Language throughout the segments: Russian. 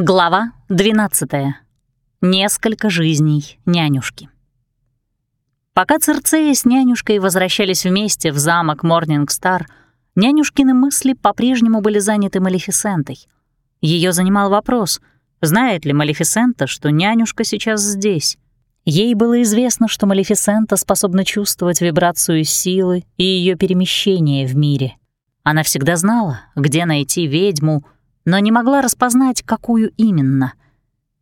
Глава 12. Несколько жизней нянюшки. Пока Церцея с нянюшкой возвращались вместе в замок Морнингстар, нянюшкины мысли по-прежнему были заняты Малефисентой. Ее занимал вопрос, знает ли Малефисента, что нянюшка сейчас здесь. Ей было известно, что Малефисента способна чувствовать вибрацию силы и ее перемещение в мире. Она всегда знала, где найти ведьму — но не могла распознать, какую именно.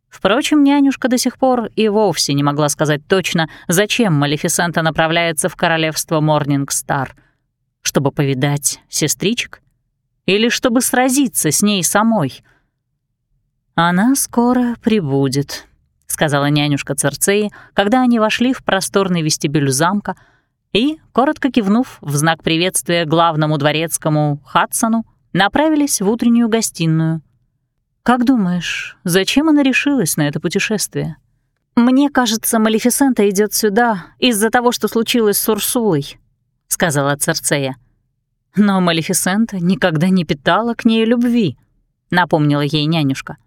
Впрочем, нянюшка до сих пор и вовсе не могла сказать точно, зачем Малефисента направляется в королевство Морнингстар. Чтобы повидать сестричек? Или чтобы сразиться с ней самой? «Она скоро прибудет», — сказала нянюшка Церцеи, когда они вошли в просторный вестибюль замка и, коротко кивнув в знак приветствия главному дворецкому Хадсону, направились в утреннюю гостиную. «Как думаешь, зачем она решилась на это путешествие?» «Мне кажется, Малефисента идет сюда из-за того, что случилось с Урсулой», — сказала Церцея. «Но Малефисента никогда не питала к ней любви», — напомнила ей нянюшка.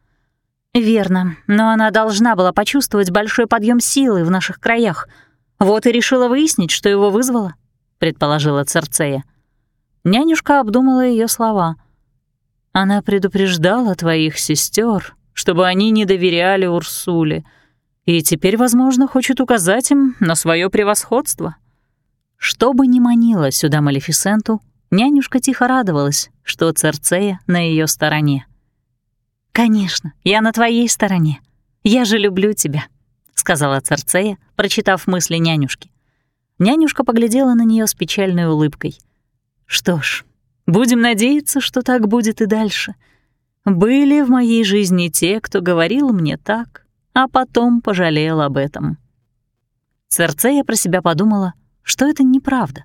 «Верно, но она должна была почувствовать большой подъем силы в наших краях. Вот и решила выяснить, что его вызвало», — предположила Церцея. Нянюшка обдумала ее слова. Она предупреждала твоих сестер, чтобы они не доверяли Урсуле, и теперь, возможно, хочет указать им на свое превосходство. Что бы ни манило сюда Малефисенту, нянюшка тихо радовалась, что Церцея на ее стороне. «Конечно, я на твоей стороне. Я же люблю тебя», — сказала Церцея, прочитав мысли нянюшки. Нянюшка поглядела на нее с печальной улыбкой — что ж, будем надеяться, что так будет и дальше. Были в моей жизни те, кто говорил мне так, а потом пожалел об этом. Церцея про себя подумала, что это неправда.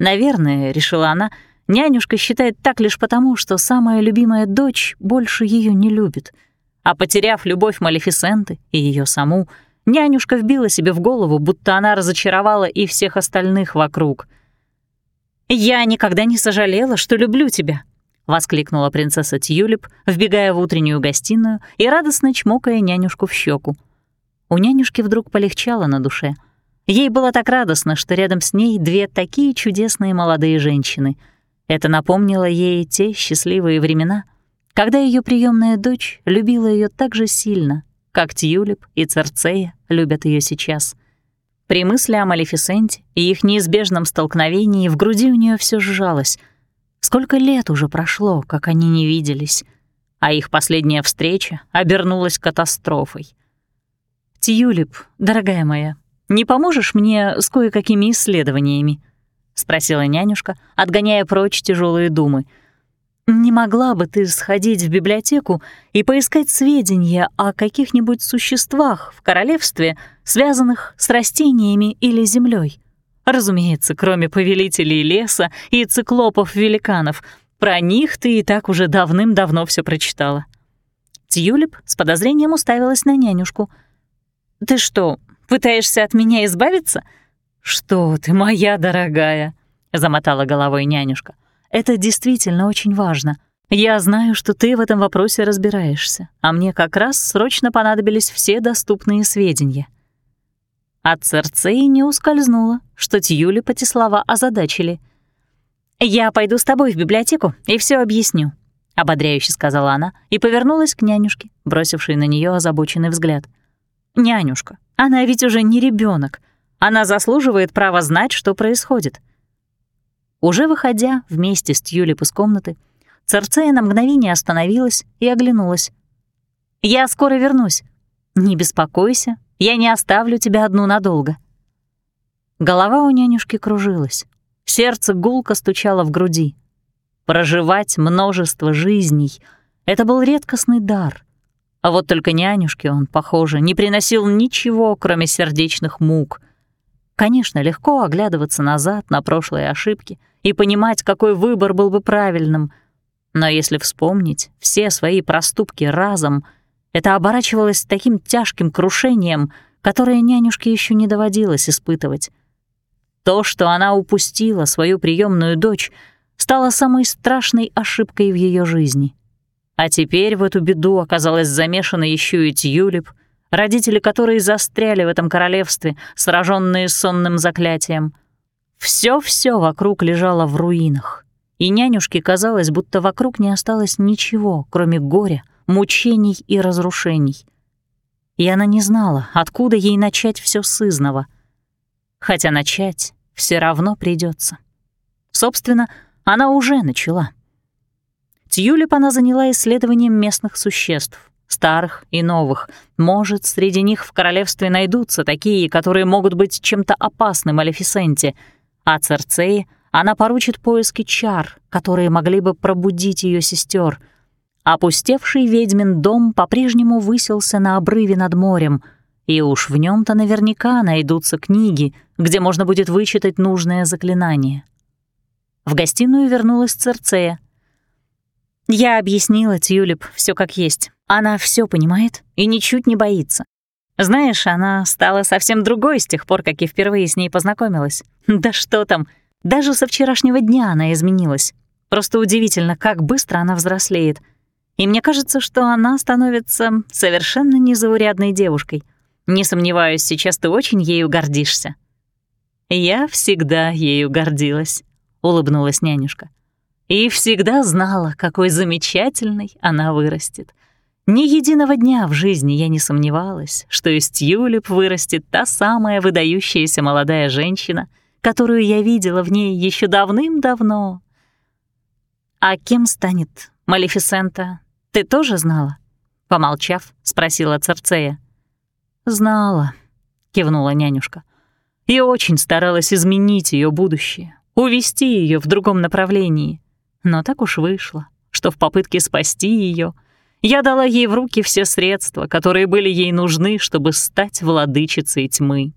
Наверное, решила она, нянюшка считает так лишь потому, что самая любимая дочь больше ее не любит. А потеряв любовь Малефисенты и ее саму, нянюшка вбила себе в голову, будто она разочаровала и всех остальных вокруг — «Я никогда не сожалела, что люблю тебя», — воскликнула принцесса Тьюлип, вбегая в утреннюю гостиную и радостно чмокая нянюшку в щеку. У нянюшки вдруг полегчало на душе. Ей было так радостно, что рядом с ней две такие чудесные молодые женщины. Это напомнило ей те счастливые времена, когда ее приемная дочь любила ее так же сильно, как Тьюлип и Церцея любят ее сейчас — при мысли о Малефисенте и их неизбежном столкновении в груди у нее все сжалось. Сколько лет уже прошло, как они не виделись, а их последняя встреча обернулась катастрофой. «Тьюлип, дорогая моя, не поможешь мне с кое-какими исследованиями?» — спросила нянюшка, отгоняя прочь тяжелые думы — не могла бы ты сходить в библиотеку и поискать сведения о каких-нибудь существах в королевстве, связанных с растениями или землей? Разумеется, кроме повелителей леса и циклопов-великанов. Про них ты и так уже давным-давно все прочитала. Тьюлип с подозрением уставилась на нянюшку. «Ты что, пытаешься от меня избавиться?» «Что ты, моя дорогая!» — замотала головой нянюшка. — это действительно очень важно. Я знаю, что ты в этом вопросе разбираешься, а мне как раз срочно понадобились все доступные сведения». От Церцеи не ускользнуло, что Тьюли эти слова озадачили. «Я пойду с тобой в библиотеку и все объясню», — ободряюще сказала она и повернулась к нянюшке, бросившей на нее озабоченный взгляд. «Нянюшка, она ведь уже не ребенок. Она заслуживает права знать, что происходит. Уже выходя вместе с Тьюлип из комнаты, Церцея на мгновение остановилась и оглянулась. «Я скоро вернусь. Не беспокойся, я не оставлю тебя одну надолго». Голова у нянюшки кружилась, сердце гулко стучало в груди. Проживать множество жизней — это был редкостный дар. А вот только нянюшке он, похоже, не приносил ничего, кроме сердечных мук. Конечно, легко оглядываться назад на прошлые ошибки и понимать, какой выбор был бы правильным. Но если вспомнить все свои проступки разом, это оборачивалось таким тяжким крушением, которое нянюшке еще не доводилось испытывать. То, что она упустила свою приемную дочь, стало самой страшной ошибкой в ее жизни. А теперь в эту беду оказалась замешана еще и Тюлип, родители которой застряли в этом королевстве, сраженные сонным заклятием. Все-все вокруг лежало в руинах, и нянюшке казалось, будто вокруг не осталось ничего, кроме горя, мучений и разрушений. И она не знала, откуда ей начать все сызново. Хотя начать все равно придется. Собственно, она уже начала. Тьюлип она заняла исследованием местных существ, старых и новых. Может, среди них в королевстве найдутся такие, которые могут быть чем-то опасным Малефисенте, а Церцеи она поручит поиски чар, которые могли бы пробудить ее сестер. Опустевший ведьмин дом по-прежнему высился на обрыве над морем, и уж в нем то наверняка найдутся книги, где можно будет вычитать нужное заклинание. В гостиную вернулась Церцея. Я объяснила Тюлип все как есть. Она все понимает и ничуть не боится. Знаешь, она стала совсем другой с тех пор, как я впервые с ней познакомилась. Да что там, даже со вчерашнего дня она изменилась. Просто удивительно, как быстро она взрослеет. И мне кажется, что она становится совершенно незаурядной девушкой. Не сомневаюсь, сейчас ты очень ею гордишься. Я всегда ею гордилась, улыбнулась нянюшка. И всегда знала, какой замечательной она вырастет. Ни единого дня в жизни я не сомневалась, что из Тюлип вырастет та самая выдающаяся молодая женщина, которую я видела в ней еще давным-давно. «А кем станет Малефисента? Ты тоже знала?» Помолчав, спросила Церцея. «Знала», — кивнула нянюшка. «И очень старалась изменить ее будущее, увести ее в другом направлении. Но так уж вышло, что в попытке спасти ее — я дала ей в руки все средства, которые были ей нужны, чтобы стать владычицей тьмы.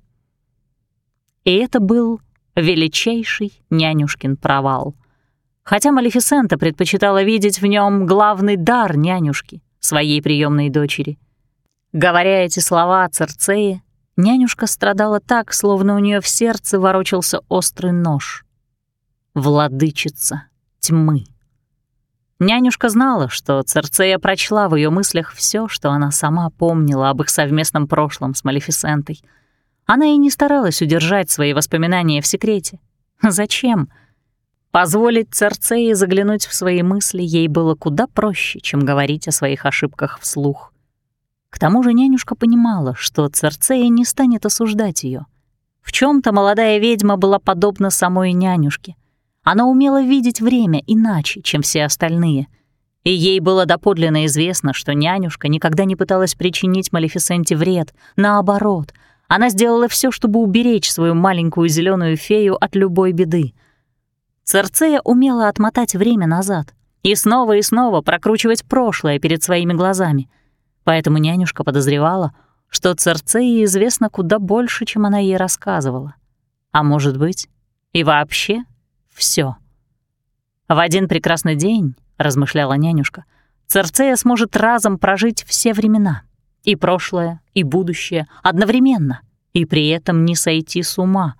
И это был величайший нянюшкин провал. Хотя Малефисента предпочитала видеть в нем главный дар нянюшки, своей приемной дочери. Говоря эти слова о Церцее, нянюшка страдала так, словно у нее в сердце ворочался острый нож. Владычица тьмы. Нянюшка знала, что Церцея прочла в ее мыслях все, что она сама помнила об их совместном прошлом с Малефисентой. Она и не старалась удержать свои воспоминания в секрете. Зачем? Позволить Церцее заглянуть в свои мысли ей было куда проще, чем говорить о своих ошибках вслух. К тому же нянюшка понимала, что Церцея не станет осуждать ее. В чем то молодая ведьма была подобна самой нянюшке — она умела видеть время иначе, чем все остальные. И ей было доподлинно известно, что нянюшка никогда не пыталась причинить Малефисенте вред. Наоборот, она сделала все, чтобы уберечь свою маленькую зеленую фею от любой беды. Церцея умела отмотать время назад и снова и снова прокручивать прошлое перед своими глазами. Поэтому нянюшка подозревала, что Церцеи известно куда больше, чем она ей рассказывала. А может быть, и вообще все. В один прекрасный день, размышляла нянюшка, Церцея сможет разом прожить все времена, и прошлое, и будущее, одновременно, и при этом не сойти с ума.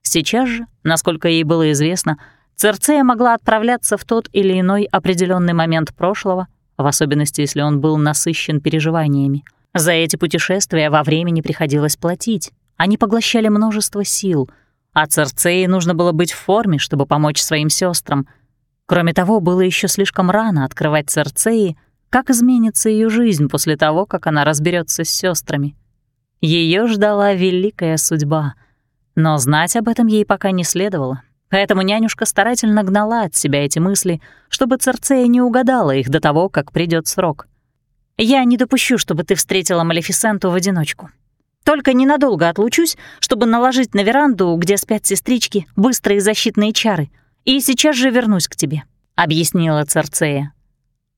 Сейчас же, насколько ей было известно, Церцея могла отправляться в тот или иной определенный момент прошлого, в особенности, если он был насыщен переживаниями. За эти путешествия во времени приходилось платить. Они поглощали множество сил — а Церцеи нужно было быть в форме, чтобы помочь своим сестрам. Кроме того, было еще слишком рано открывать Церцеи, как изменится ее жизнь после того, как она разберется с сестрами. Ее ждала великая судьба, но знать об этом ей пока не следовало. Поэтому нянюшка старательно гнала от себя эти мысли, чтобы Церцея не угадала их до того, как придет срок. «Я не допущу, чтобы ты встретила Малефисенту в одиночку», только ненадолго отлучусь, чтобы наложить на веранду, где спят сестрички, быстрые защитные чары, и сейчас же вернусь к тебе», — объяснила Церцея.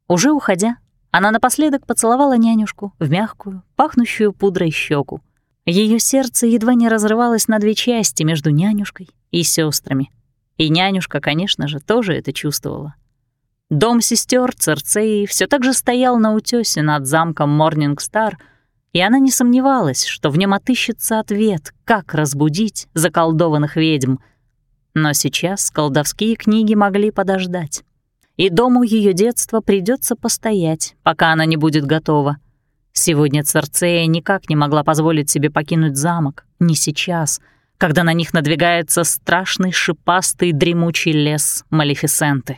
Уже уходя, она напоследок поцеловала нянюшку в мягкую, пахнущую пудрой щеку. Ее сердце едва не разрывалось на две части между нянюшкой и сестрами. И нянюшка, конечно же, тоже это чувствовала. Дом сестер Церцеи все так же стоял на утёсе над замком Морнингстар, и она не сомневалась, что в нем отыщется ответ, как разбудить заколдованных ведьм. Но сейчас колдовские книги могли подождать. и дому ее детства придется постоять, пока она не будет готова. Сегодня Церцея никак не могла позволить себе покинуть замок, не сейчас, когда на них надвигается страшный шипастый дремучий лес Малефисенты.